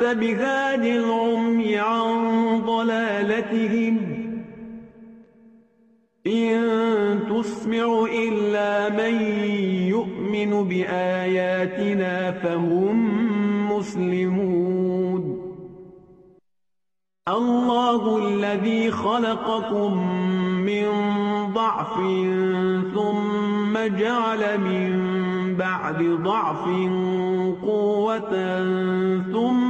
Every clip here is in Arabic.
أنت بهاد العمي عن ضلالتهم. إن تسمع إلا من يؤمن بآياتنا فهم مسلمون. الله الذي خلقكم من ضعف ثم جعل من بعد ضعف قوة ثم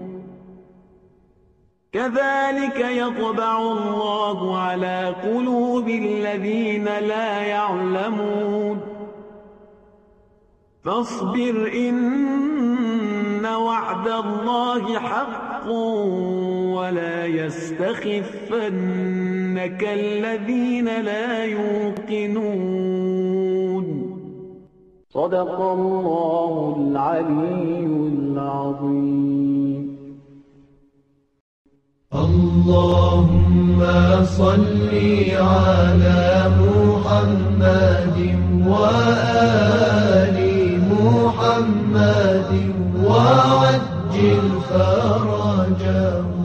كذلك يطبع الله على قلوب الذين لا يعلمون. فاصبر إن وعد الله حق ولا يستخفنك الذين لا يوقنون. صدق الله العلي العظيم. اللهم صل على محمد وآل محمد وعجل فرجهم